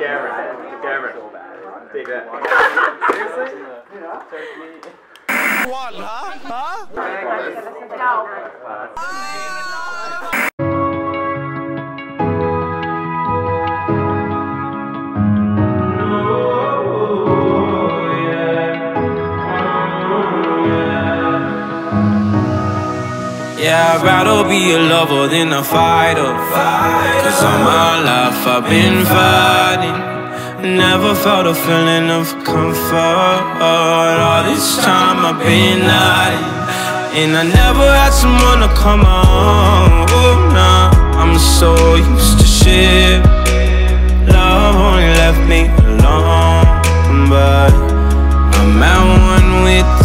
Cameron, Cameron, take that. Seriously? What, huh? Huh? Yeah, I'd rather be a lover than a fighter. Cause all my life I've been fighting. Never felt a feeling of comfort. All this time I've been hiding. And I never had someone to come on. Oh, nah, I'm so used to shit. Love only left me alone. But I'm at one with the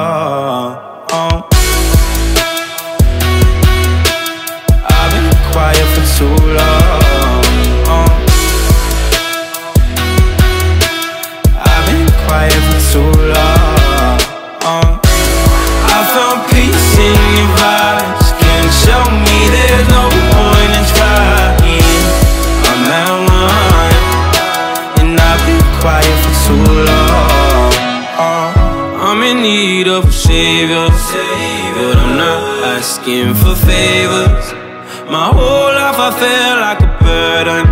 Too long. Uh, I'm in need of a savior, but I'm not asking for favors. My whole life I feel like a burden.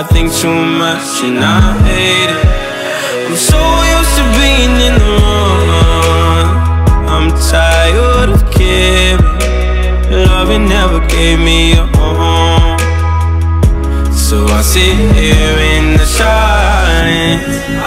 I think too much and I hate it. I'm so used to being in the wrong. I'm tired of caring. Loving never gave me a home. So I sit here in the silence.